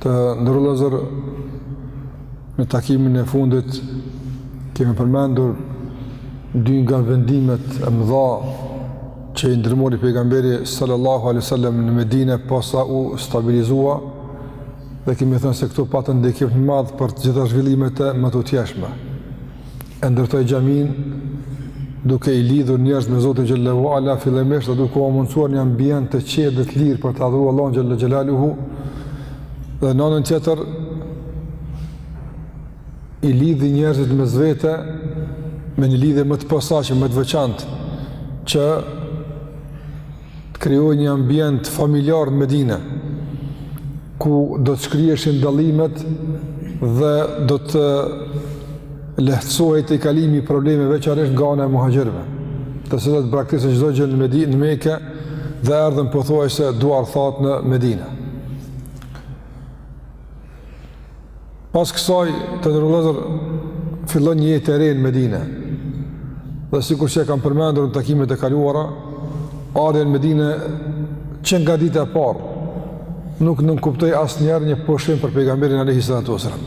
Të nderuar vëllezër, në takimin e fundit, kemi përmendur dy nga vendimet e mëdha që i ndërmori pejgamberi sallallahu alaihi wasallam në Medinë posa u stabilizua dhe kemi thënë se këto patën ndikim të madh për të gjitha zhvillimet e mëtutjeshme. e ndërtoi xhaminë duke i lidhur njerëzit me Zotin xhelle ue ala fillimisht dhe duke u mundsuar një ambient të qetë dhe të lirë për të adhuruar Allahun xhelle xhelaluhu dhe në anën tjetër i lidhi njerëzit mes vete me një lidhje më të posaçme, më të veçantë që të krijojë një ambient familjar në Medinë, ku do të shkriheshin dallimet dhe do të lehtësohej tejkalimi i problemeve veçanërisht nga ana e muhaxhirëve, të cilët braktisën çdo gjë në Medinë, në Mekë, dhe erdhën pothuajse duarthatë në Medinë. Pas kësaj të nderuar vëllezër fillon një jetë e re në Medine. Dhe sikur që e kam përmendur në takimet e kaluara, ardhja në Medine që nga dita e parë nuk nënkuptoi asnjëherë një pushim për pejgamberin alejhi salatu ues selam.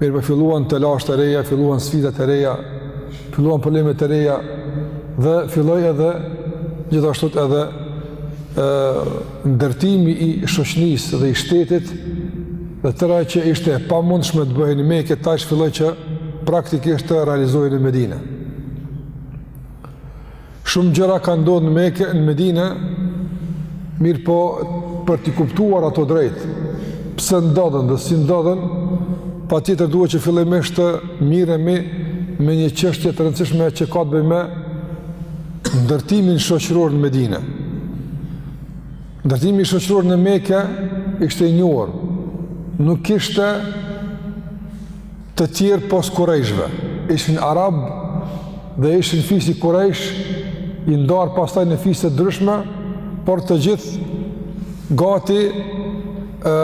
Mirëpo filluan telashet e reja, filluan sfidat e reja, filluan problemet e reja, dhe filloi edhe, gjithashtu edhe, e, ndërtimi i shoqnisë dhe i shtetit, dhe tërë ajo që ishte e pamundshme të bëhej në Mekë, tash filloi që praktikisht të realizohej në Medine. Shumë gjëra kanë ndodhë në Mekë, në Medine, mirëpo për t'i kuptuar ato drejt, pse ndodhën dhe si ndodhën, patjetër duhet që fillimisht të mirremi me një çështje të rëndësishme që ka të bëjë me ndërtimin shoqëror në Medine. Ndërtimi shoqëror në Mekë ishte i njohur, nuk kishte të tjerë pos kurejshve, ishin arabë dhe ishin fisi kurejsh, i ndarë pastaj në fise të ndryshme, por të gjithë gati e,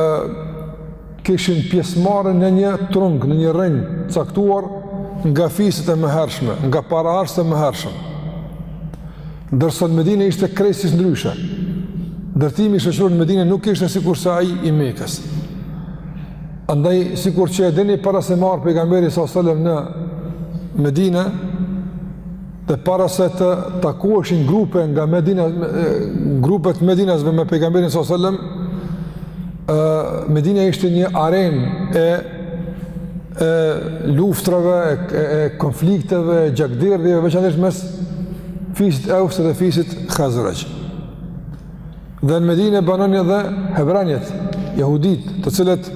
kishin pjesëmarrje në një trung, në një rrënjë të caktuar nga fiset e mëhershme, nga paraardhësit e mëhershëm. Ndërsa në Medinë ishte krejtësisht ndryshe. Ndërtimi shoqëror në Medinë nuk ishte sikurse ai i Mekës. Andaj sikur që e dini para se me ardh pejgamberi sal selam në Medinë dhe para se të takoheshin grupe nga Medina grupe të medinasve me pejgamberin sal selam ë Medina ishte një arenë e e luftrave, e, e konflikteve, e gjakderdhjeve, veçanisht mes fisit Eus dhe fisit Khazraj. Dhe në Medine banonin edhe hebrenjtë, jahuditë, të cilët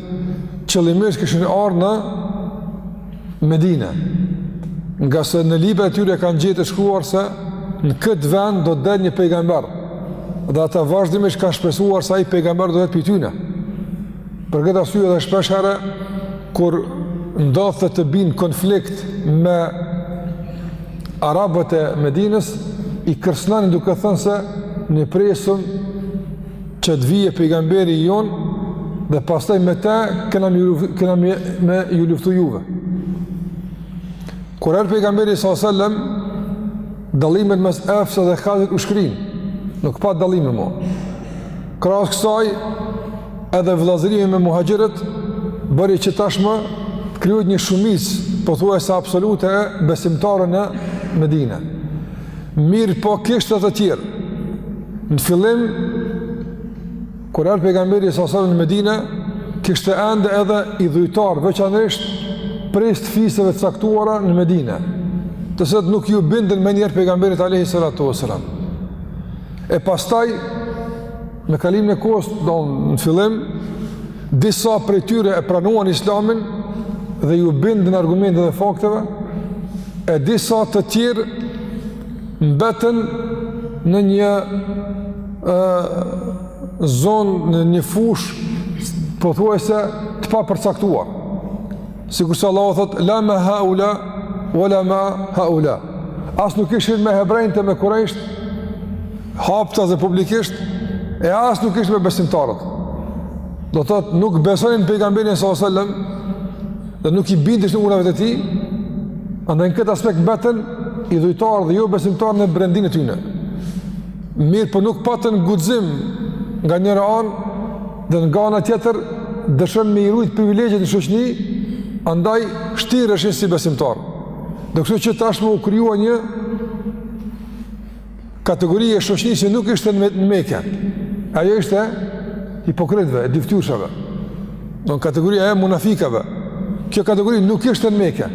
qëllimisht kishin ardh në Medine. Ngase në librat e tyre kanë gjet të shkruar se në këtë vend do të del një pejgamber. Dhe ata vazhdimisht kanë shpresuar se ai pejgamber do të jetë prej tyne. Për këtë arsye dhe shpeshherë kur ndodhte të bien në konflikt me arabët e Medinës i kërcënonin duke thënë se ne presim që të vijë pejgamberi jonë dhe pastaj me të kena me, kena me, me ju luftu juve. Kur erdh pejgamberi alejhi selam dallimet mes Evsit dhe Khazrajt u shkrinë. Nuk pat dallime më. Krahas kësaj Edhe vëllazërimi me muhaxhirët bëri që tashmë të krijohet një shumicë pothuajse absolute e besimtarëve në Medinë. Mirëpo kishte të tjerë. Në fillim kur erdhi pejgamberi alejhi selam në Medinë, kishte ende edhe idhujtarë veçanërisht prej fiseve të caktuara në Medinë, të cilët nuk iu bindën menjëherë pejgamberit alayhi salatu wasalam. E pastaj Me kalimin e kohës, do në fillim disa prej tyre e pranuan Islamin dhe iu bindën argumenteve dhe fakteve, e disa të tjerë mbetën në një ë zonë në një fushë pothuajse të papërcaktuar. Sikurse Allahu thot la ma haula wala ma haula. As nuk ishin me hebrenjtë e me kurejsht hapta dhe publikisht e as nuk ishin me besimtarët. Do të thotë nuk besonin pejgamberin sallallahu alajhi wasallam dhe nuk i bindeshin urdhrave të tij. Andaj në këtë aspekt mbetën idhujtarë dhe jobesimtarë në brendinë e tyne. Mirëpo po nuk patën guxim nga njëra anë Dhe nga ana tjetër deshën me i rujt privilegjet në shoqni, andaj shtireshin si besimtarë. Dhe kështu që tashmë u krijua një kategori e shoqnisë që nuk ishte në Meke. Ajo ishte e hipokritëve, e dyftyrshave. Në kategoria e munafikave. Kjo kategori nuk ishte në Meke.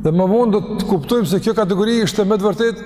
Dhe më vonë do të kuptojmë se kjo kategori ishte me të vërtetë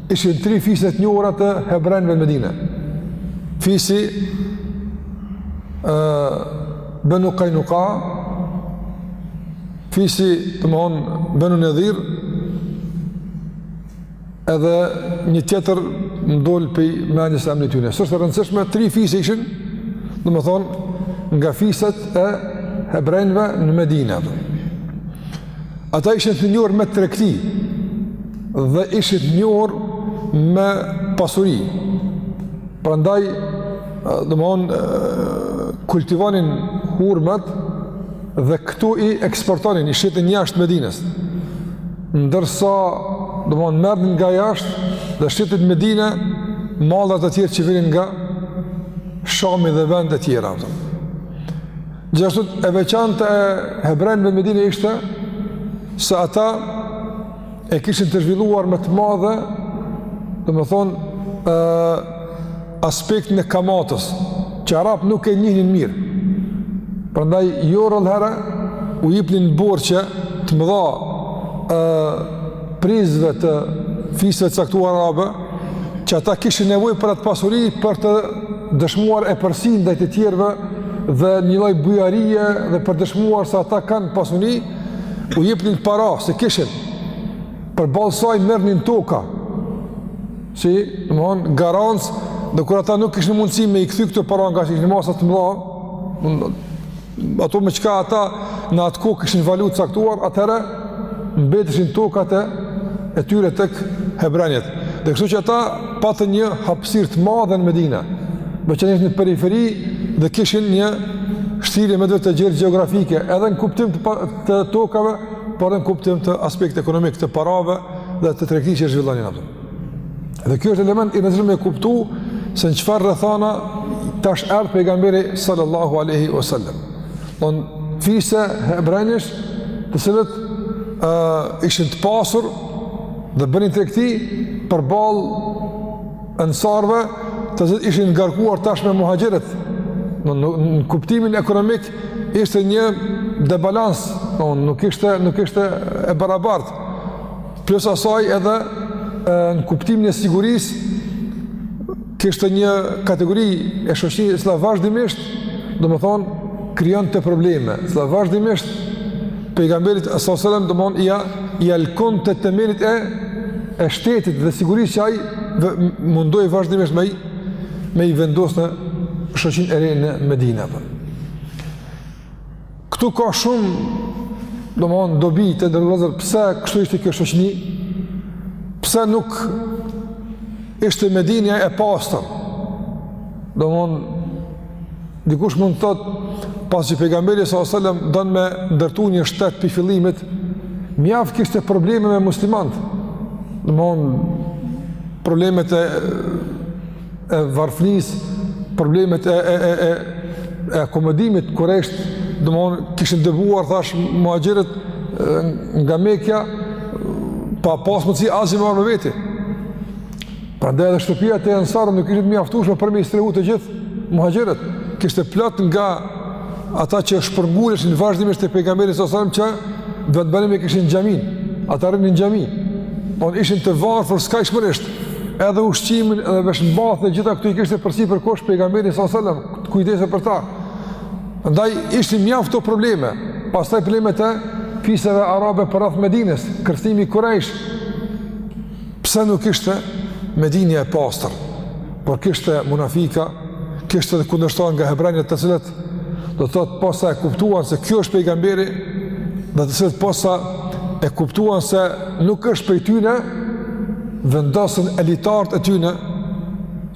Ishin tri fise të njohura të hebrenjve në Medina. Fisi uh, Benu Kajnuka, fisi domethonë Benu Nedhir, edhe një tjetër m'dol pej mendjes emni i tyne. S'është rëndësishme, tri fise ishin, domethonë, nga fiset e hebrenjve në Medina. Dhe. Ata ishin të njohur me tregti dhe ishin të njohur me pasuri. Prandaj, domthon kultivonin hurmat dhe këtu i eksportonin, i shitnin jashtë Medinës. Ndërsa, domthon merrnin nga jashtë dhe shitnin në Medinë mallat e tjera që vinin nga Shami dhe vendet e tjera. Gjithashtu e veçanta e hebrenjve në Medinë ishte se ata e kishin të zhvilluar me të madhe, domethonë, aspektin e kamatës, që arabët nuk e njihnin mirë. Prandaj, jo rrallëherë, u jipnin borxhe të mëdha e, prijësve të fiseve t'caktuara arabe, që ata kishin nevojë për atë pasuri për të dëshmuar epërsinë ndaj të tjerëve dhe një lloj bujarie dhe për dëshmuar se ata kanë pasuri u jepnin para se kishin përballë saj merrnin toka si domethonë garancë dhe kur ata nuk kishin mundësi me i kthy këto para ngaqë ishin masa të mëdha ato me çka ata në atë kohë kishin valutë t'caktuar, atëherë mbeteshin tokat e, e tyre tek hebrenjtë. Dhe kështu që ata patën një hapësirë të madhe në Medina, meqë ishin në periferi dhe kishin një shtrirje më të gjerë gjeografike, edhe në kuptim të, të tokave, por edhe në kuptim të aspektit ekonomik të parave dhe të tregtisë që zhvillonin ata. Dhe kjo është element i rëndësishëm me kuptu se në çfarë rrethana tash erdh pejgamberi sallallahu alaihi wasallam. Domethonë fise hebrenjsh, të cilët ë uh, ishin të pasur dhe bënin tregti përballë ensarëve, të cilët ishin ngarkuar tash me muhaxhirët. Në, në, në kuptimin ekonomik ishte një debalans, domethonë nuk ishte nuk ishte e barabartë. Plus asaj edhe në kuptimin e sigurisë kishte një kategori e shoqërisë e cila vazhdimisht, domethënë, krijonte probleme. Cila vazhdimisht pejgamberit sallallahu alajhi wasallam domethonë ia lëkundte themelet e e shtetit dhe sigurisë që ai mundohej vazhdimisht me me i vendos në shoqninë e re në Medinë apo. Këtu ka shumë, domethënë, dobi të nderuar vëllezër, pse kështu ishte kjo shoqni, pse nuk ishte Medineja e pastër, domethënë, dikush mund të thotë, pasi që pejgamberi s.a.s. don me ndërtu një shtet prej fillimit, mjaft kishte probleme me muslimantë, domethënë, problemet e e varfnisë, problemet e e e e e akomodimit kurejshët, domthon kishin dëbuar thashë muhaxhirët nga Mekja pa pas mundësi asgjë me marrë me vete. Prandaj edhe shtëpiat e ensarëve nuk ishin të mjaftueshme për me i strehu të gjithë muhaxhirët. Kishte plot nga ata që shpërnguleshin vazhdimisht te pejgamberi s.a.s. që vendbanim e kishin xhamin. Ata rrinin në xhami. Po ishin të varfër skajshmërisht. Edhe ushqimin, edhe veshmbathjen, gjitha këto i kishte përsipër krejt pejgamberi s.a.s. të kujdeset për ta. Ndaj ishin mjaft këto probleme, pastaj problemet e fiseve arabe përreth Medines, kërcënimi i kurejshve, pse nuk ishte Medineja e pastër, por kishte munafika, kishte dhe kundërshtarë nga hebrenjët të cilët do të thotë posa e kuptuan se ky është pejgamberi, dhe të cilët posa e kuptuan se nuk është prej tyne, vendosën elitarët e tyne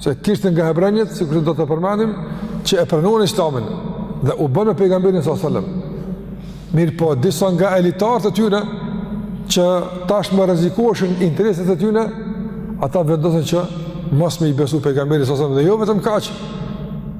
se kishte nga hebrenjët, sikurse do ta përmendim, që e pranuan islamin, dhe u bënë me pejgamberin s.a.s. Mirëpo, disa nga elitarët e tyne, që tashmë rrezikoheshin intereset e tyne, ata vendosën që mos me i besu pejgamberit s.a.s., dhe jo vetëm kaq,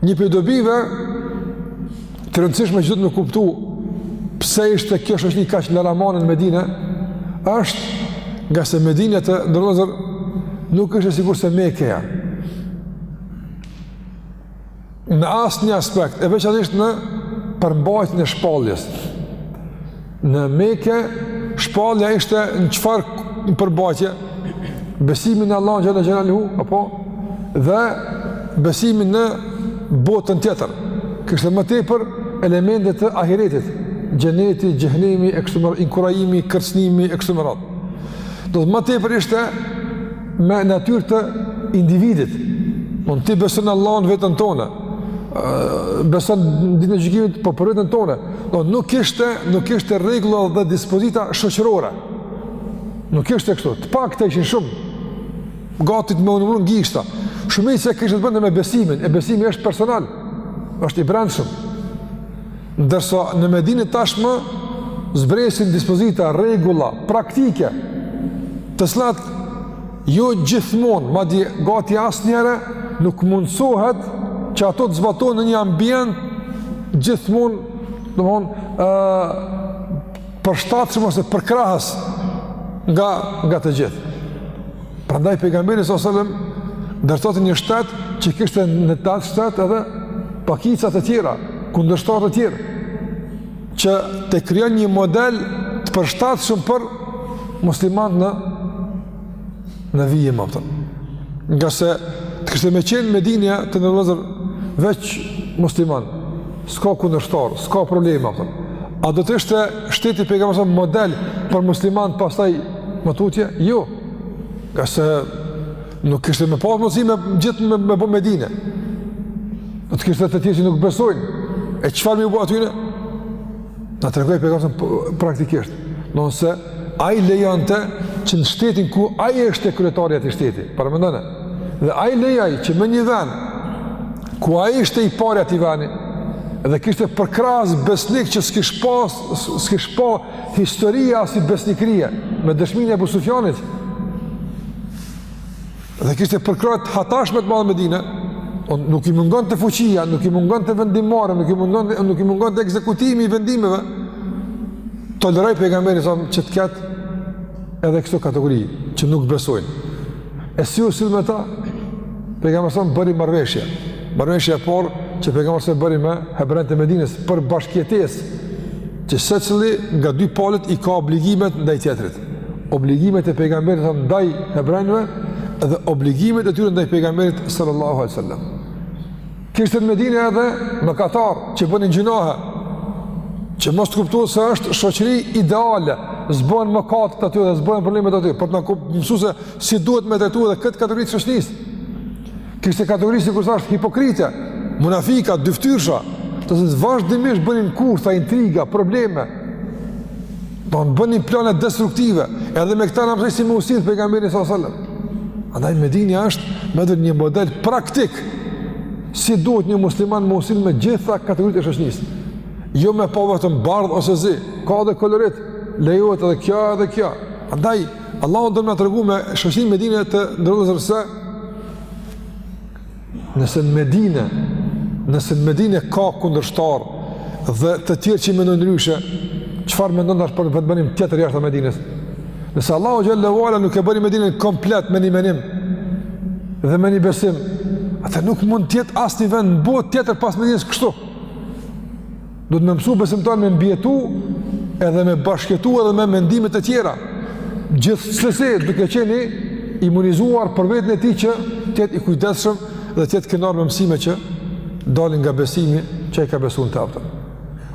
Një prej dobive të rëndësishme që do me kuptu pse ishte kjo shoqni kaq laramane në Medine, është ngase Medineja të nderuar vëllezër nuk ishte sikurse Mekeja. Në asnjë aspekt, e veçanërisht në përmbajtjen e shpalljes. Në Mekë shpallja ishte në çfarë përmbajtje? Besimi në Allahun xhel-le xhelaluhu, apo dhe besimi në botën tjetër. Kishte më tepër elemente të ahiretit, xheneti, xhehenemi, ekstremal inkurajimi, kërcënimi ekstremal. Do të më tepër ishte me natyrë të individit. Mund ti beson Allahun veten tonde. Beson ditën e gjykimit po për veten tonde. Do nuk kishte, nuk kishte rregulla dhe dispozita shoqërore. Nuk kishte kështu. Të pakta ishin shumë gati me i numëru në gishta. Shumica kishte të bënte me besimin, e besimi është personal. Është i brendshëm. Ndërsa në Medinë tashmë zbresin dispozita, rregulla praktike të cilat Jo gjithmonë, madje gati asnjëherë nuk mundësohet që ato të zbatohen në një ambient gjithmonë, domethënë, ë përshtatshëm ose përkrahës nga nga të gjithë. Prandaj pejgamberi alejhi selam ndërtonte një shtet që kishte në të atë shtet edhe pakica të tjera, kundërshtarë të tjerë. që të krijojnë një model të përshtatshëm për muslimanët në në vijim pastaj. Ngase të kishte me qenë Medina, të nderuar vëllezër, veç musliman, s'ka kundërshtar, s'ka probleme pastaj. A do të ishte shteti i pejgamberit model për muslimanët pastaj më tutje? Jo. Ngase Nuk kishte me pas mundësi me gjithë me, me bo Medine. Do të kishte të tjerë që nuk besojnë. E çfarë me u bo atyre? Na tregoi pejgamberi praktikisht. Nëse ai lejonte që në shtetin ku ai ishte kryetari i atij shteti, paramendone, dhe ai lejoi që me një ven, ku ai ishte i pari i atij veni, dhe kishte përkrahës besnikë që s'kish pa, s'kish pa historia asi besnikërie, me dëshminë e Ebu Sufjanit, Dhe kishte përkrahje të hatashme të madhe n'Medine, po nuk i mungonte fuqia, nuk i mungonte vendimmarrja, nuk i mungonte, nuk i mungonte ekzekutimi i vendimeve. Toleroi pejgamberi sa që të ketë edhe këto kategori që nuk besojnë. E si u sill me ta? Pejgamberi sa bëri marrëveshje. Marrëveshja e parë që pejgamberi sa bëri me hebrenjtë e Medinës për bashkëjetesë që secili nga dy palët i ka obligimet ndaj tjetrit. obligimet e pejgamberit sa ndaj hebrenjve dhe obligimet e tyre ndaj pejgamberit sallallahu alaihi wasallam. Kishte në Medinë edhe mëkatarë që bënin gjynahe. Që mos të kuptohet se është shoqëri ideale, s'bohen mëkatet aty dhe s'bohen problemet aty, por të na mësojë se si duhet me trajtu edhe këtë kategori të shoqërisë. Kishte kategori sikurse është hipokrite, munafika, dyfytyrësha, të cilët vazhdimisht bënin kurtha, intriga, probleme. Domethënë bënin plane destruktive, edhe me këta na mësoi si me u sill pejgamberi s.a.s. Andaj Medina është medet një model praktik si duhet një musliman me u sill me gjitha kategoritë e shoqnisë. Jo me pa vetëm bardh ose zi, ka dhe kolorit, lejohet edhe kjo edhe kjo. Andaj, Allahu don me na tregu me shoqninë n'Medine, të nderuar vëllezër, se Nëse në Medine, nëse në Medine ka kundërshtar dhe të tjerë që mendojnë ndryshe, çfarë mendon tash për vendbanim tjetër jashtë Medinës? Nëse Allahu xhelle ue ala nuk e bëri Medinën komplet me një menim dhe me një besim, atëherë nuk mund të jetë asnjë vend në botë tjetër pas Medinës kështu. duhet me mësu besimtari me mbijetu edhe me bashkëjetu edhe me mendimet e tjera. Gjithsesi duke qenë i imunizuar për veten e tij që të jetë i kujdeshëm dhe të jetë krenar me mësime që dalin nga besimi që ai ka besu në to.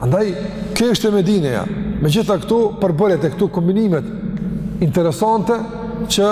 Andaj, kjo ishte Medineja, me gjitha këto përbërjet e këto kombinimet interesante që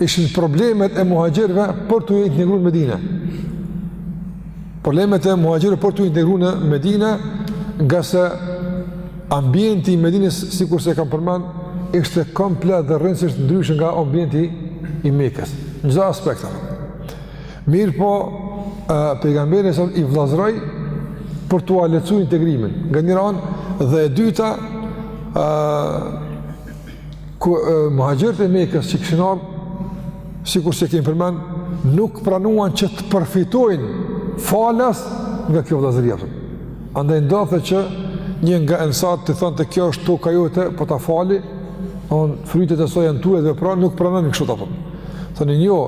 ishin problemet e muhaxhirëve për t'u integru në Medine. Problemet e muhaxhirëve për t'u integru në Medine, ngase ambienti i Medinës, sikurse kam përmend, ishte komplet dhe rrënjësisht ndryshe nga ambienti i Mekës. Në gjitha aspektet. Mirëpo, pejgamberi s.a.s. i vllazëroi për t'ua lehtësu integrimin. Nga njëra anë, dhe e dyta, muhaxhirët e Mekës që kishin ardhur sikurse kemi përmend, nuk pranuan që të përfitojnë falas nga kjo vëllazëri apo. Andaj ndodhte që një nga ensarët t'i thonte kjo është toka jote, po ta fali, thonë frytet e saj janë tuajat dhe pra nuk pranon kështu apo. Thonë jo,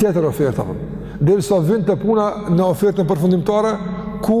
tjetër ofertë apo. Derisa vinte puna në ofertën përfundimtare ku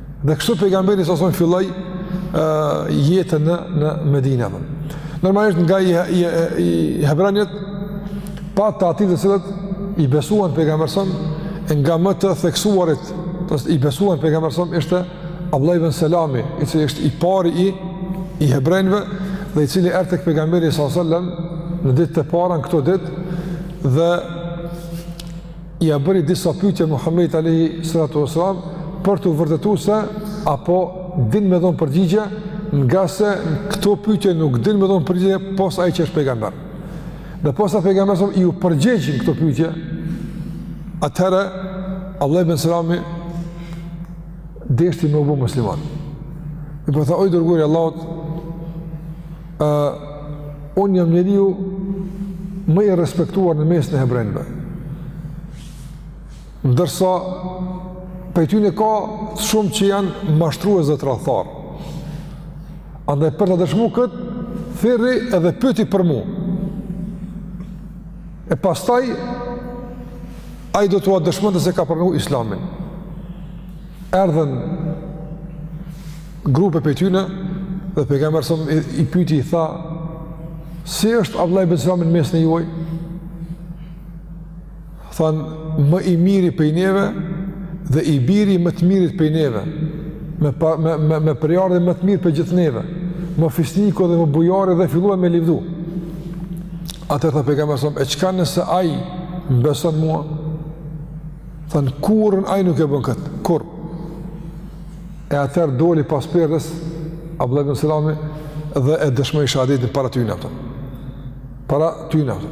Dhe kështu pejgamberi s.a.s. filloi ë jetën në në Medinë. Normalisht nga i, i, i, i hebrenjtë pati të atillë të cilët i besuan pejgamberit s.a.s. e nga më të theksuarit që i besuan pejgamberit s.a.s. ishte Abdullah ibn Selami i cili është i pari i i hebrenjve dhe i cili erdh tek pejgamberi s.a.s. në ditët e para, në këto ditë dhe ia bëri disa pytje Muhamedit alejhi salatu ve selam për t'u vërtetu se a po din me dhonë përgjigje ngase këto pytje nuk din me dhonë përgjigje pos ai që është pejgamber dhe posa pejgamberi s.a.s. iu përgjegj në këto pytje atëherë Abdullah ibn Selami deshti me u bo musliman i po tha o i dërguari i Allahut Ë, unë jam njeriu më i respektuar në mesin e hebrenjve. Ndërsa, prej tyne ka shumë që janë mashtrues dhe tradhtarë. Andaj, për ta dëshmu këtë, thirri edhe pyti për mu. E pastaj, ai do t'ua dëshmonte se ka pranu islamin. Erdhen grupe prej tyne, dhe pejgamberi s.a.s. i, i pyti i tha, si është Abdullah ibn Selami në mesin e juaj? Thanë, më i miri prej neve dhe i biri i më të mirit prej neve, me, me, me, me prejardhje më të mirë prej gjithë neve, më fisniku edhe më bujari edhe filluan me livdu. Atëherë tha pejgamberi s.a.s., e çka nëse ai më beson mua? Thanë, kurrën ai nuk e bën këtë, kurrë? E atëherë doli pas perdes Abdullah ibn Selami dhe e dëshmoi shehadetin para tyne, apo. Para tyne, apo.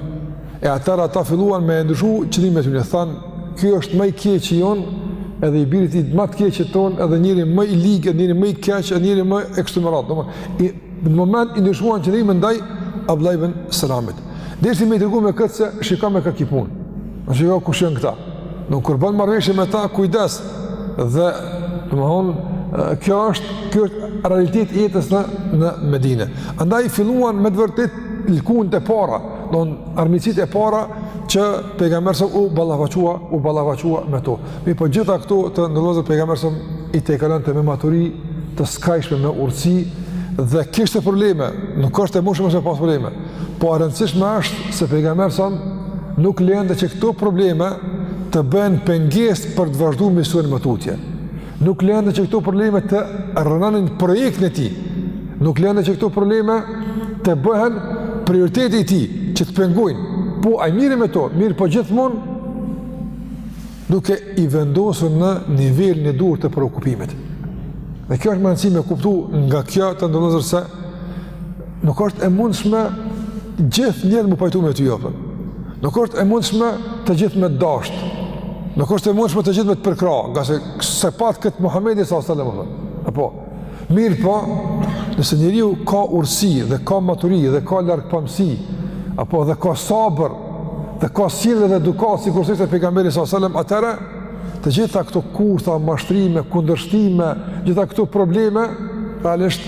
E atëherë ata filluan me ndryshu qëndrimet e tyne. Thanë, ky është ma i keqi jonë, edhe i biri i ma të keqit tonë, edhe njëri më i lig, edhe njëri më i keq, edhe njëri më ekstremat. Domthonë, Në moment i ndryshuan qëndrimin ndaj Abdullah ibn Selamit. Desh me i tregu me këtë se shiko me kë ki punë. Don shiko kush janë këta. Don kur bën marrëveshje me ta, kujdes. Dhe domthon kjo është kjo është realitet i jetës në në Medinë. Andaj filluan me të vërtet lkund e para, don armiqësitë e para që pejgamberi u ballafaqua, u ballafaqua me to. Mirëpo gjitha këto të nderuar vëllezër, pejgamberi s.a.s. i tejkalonte me maturi të skajshme, me urtësi, dhe kishte probleme, nuk është e mundshme mos me pas probleme, po e rëndësishme është se pejgamberi s.a.s. nuk lejonte që këto probleme të bëhen pengesë për të vazhdu misionin më tutje. Nuk lejonte që këto probleme të rrënonin projektin e tij, nuk lejonte që këto probleme të bëhen prioriteti i tij, që të pengojnë, po ai merrej me to, mirëpo gjithmonë, duke i vendosur në nivelin e duhur të preokupimit. Dhe kjo është më rëndësishme me kuptu nga kjo të nderuar vëllezër se nuk është e mundshme gjithë njerëz m'u pajtu me ty, apo. Nuk është e mundshme të gjithë me të dashtë. Nuk është e mundshme të gjithë me të përkrah, ngase s'e pat këtë Muhammedi s.a.s. Apo, Mirëpo, nëse njeriu ka urtësi dhe ka maturi dhe ka largpamësi, apo dhe ka sabër dhe ka sjellje dhe edukatë sikurse ishte pejgamberi s.a.s. atëherë, të gjitha këto kurtha, mashtrime, kundërshtime, gjitha këto probleme, realisht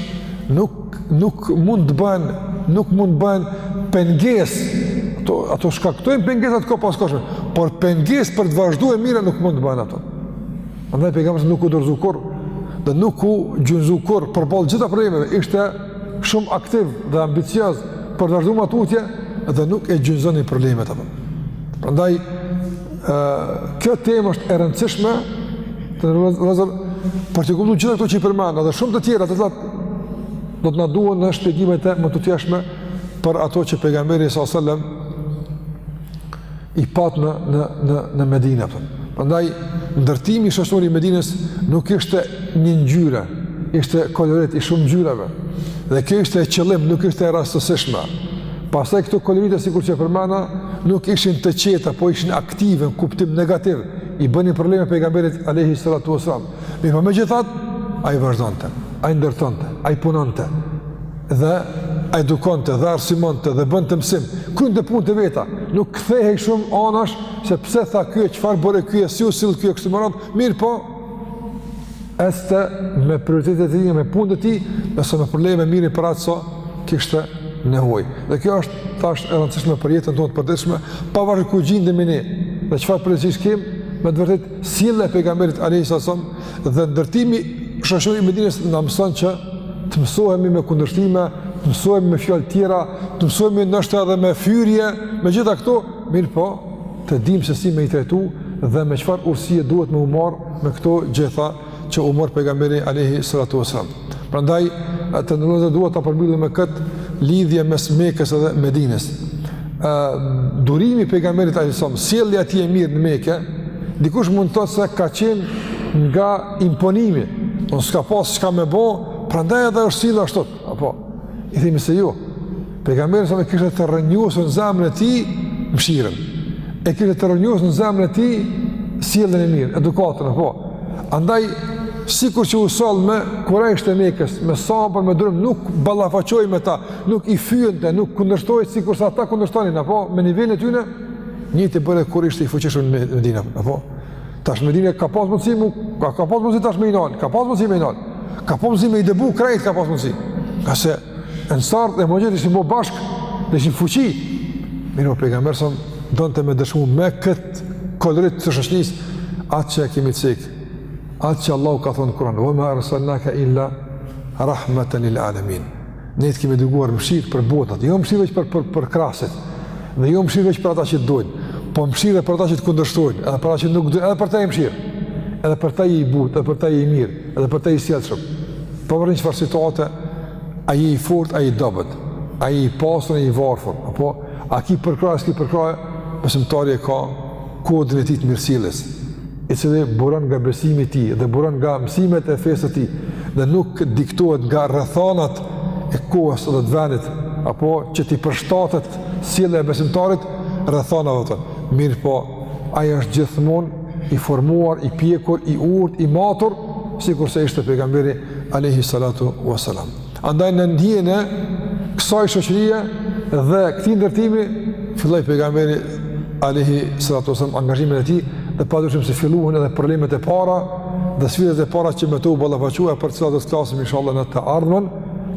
nuk, nuk mund të bëhen, nuk mund të bëhen pengesë, ato, ato shkaktojnë pengesa të kohëpaskohshme, por pengesë për të vazhdu e mira nuk mund të bëhen ato. Andaj pejgamberi nuk u dorëzu kurrë dhe nuk u gjunjëzu kurrë përballë gjitha problemeve, ishte shumë aktiv dhe ambicioz për të vazhduar tutje dhe nuk e gjunjëzonin problemet apo. Prandaj ë kjo temë është e rëndësishme të nderuar vëllezër, për t'i kuptu gjitha këto që i përmenda edhe shumë të tjera të cilat do të na duhen në shpjegimet e mëtutjeshme për ato që pejgamberi sallallahu alajhi wasallam i pat në në në në Medinë apo. Prandaj ndërtimi shoqëror i Medinës nuk ishte një ngjyre, ishte kolorit i shumë ngjyrave. Dhe kjo ishte e qëllim, nuk ishte e rastësishme. Pastaj këto kolorite sikur që përmenda nuk ishin të qeta, po ishin aktive në kuptim negativ, i bënin probleme pejgamberit alayhi salatu wasallam. Mirëpo megjithatë ai vazhdonte, ai ndërtonte, ai punonte. dhe edukonte dhe arsimonte dhe bënte mësim, kryente punët e veta, nuk kthehej shumë anash se pse tha ky, çfarë bëri ky, si u soll ky, e kështu me radhë, mirëpo, ecte me prioritetet e tij, me punët e tij, dhe s'e humbte energjinë për atë ç'ka s'kishte nevojë. Dhe kjo është, thash, e rëndësishme për jetën tonë të përditshme, pavarur ku gjindemi ne, dhe çfarë përgjegjësish kemi, me të vërtetë, sjellja e pejgamberit alejhi selam, Dhe ndërtimi shoqëror i Medinës na mëson që të mësohemi me kundërshtime, të mësohemi me fjalë tjera, të mësohemi ndoshta edhe me fyrje, me gjitha këto, mirëpo, të dimë se si me i trajtu dhe me çfarë urtësie duhet me u marrë me këto gjitha që u mor pejgamberi Alejhi Salatu Vesselam. Prandaj, të nderuar duhet ta përmbyllim me këtë lidhje mes Mekës edhe Medinës. Durimi i pejgamberit alejhi selam, sjellja e tij e mirë në Meke, dikush mund të thotë se ka qenë nga imponimi, s'ka pasë çka me bo, prandaj edhe është sjellë ashtu. Apo, i themi se jo, Pejgamberi selam e kishte të rrënjosur në zemrën e tij mëshirën. E kishte të rrënjosur në zemrën e tij sjelljen e mirë, edukatën apo. Andaj sikur që u soll me kurejshët e Mekës, me sabër, me durim, nuk u ballafaqua me ta, nuk i fyente, nuk kundërshtoi sikurse ata kundërshtonin apo me nivelin e tyre, njëjtë bëri kur ishte i fuqishëm në Medinë apo. Tash n'Medinë ka pas mundësi, ka ka pas mundësi tash me i nal, ka pas mundësi me i nal. Ka pas mundësi me i dëbu krejt, ka pas mundësi. Ka se Ensarët e muhaxhirët ishin bo bashkë, ishin fuqi. Mirëpo pejgamberi selam, donte me dëshmu me këtë kolorit të shoqnisë, atë që e kemi cekë, atë që Allahu ka thonë në Kur'an, ve ma erselnake illa rahmeten lil alemin. Ne të kemi dërguar mëshirë për botat, jo mëshirë veç për, për, për krahasit, dhe jo mëshirë veç për ata që të dojnë, po mëshirë për ata që të kundërshtojnë, edhe për ata që nuk t'dojnë, edhe për ta je mëshirë, edhe për ta je i butë, edhe për ta je i mirë. dhe për ta i sjellshëm. Pavarësisht në çfarë situate, a je i fortë, a je i dobët, a je i pasur, a je i varfër, apo a ki përkrahje, a s'ki përkrahje, besimtari e ka kodin e tij të mirësjelljes, i cili buron nga besimi i tij dhe buron nga mësimet e fesë së tij dhe nuk diktohet nga rrethanat e kohës dhe të vendit, apo që t'i përshtatet sjellja e besimtarit rrethanave tona, mirëpo Ai është gjithmonë i formuar, i pjekur, i urtë, i matur, sikurse ishte pejgamberi Alejhi Salatu Veselam. Andaj në hijen e kësaj shoqërie dhe këtij ndërtimi, filloi pejgamberi Alejhi Salatu Veselam angazhimin e tij dhe pa dyshim se filluan edhe problemet e para dhe sfidat e para që me to u balafaqua për cilat do të flasim inshallah në të ardhmen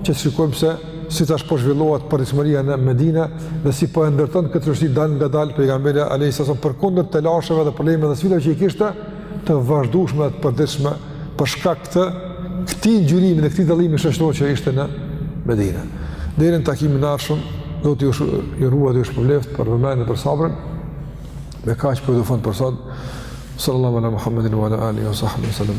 që të shikojmë se si tash po zhvillohet përditshmëria në Medinë dhe si po e ndërton këtë çështje dalngadalë pejgamberi alayhis salam përkundër telasheve dhe problemeve dhe sfidave që i kishte të vazhdueshme të përditshme për shkak të këtij ngjyrimi dhe këtij dallimi shoqëror që ishte në Medinë. Deri në takimin e ardhshëm, Zoti ju ruajt dhe ju shpëlbeft për vëmendjen dhe për sabrën. Me kaq po përfundoj për sot. Sallallahu ala Muhammedin wa ala alihi wa sahbihi sallam.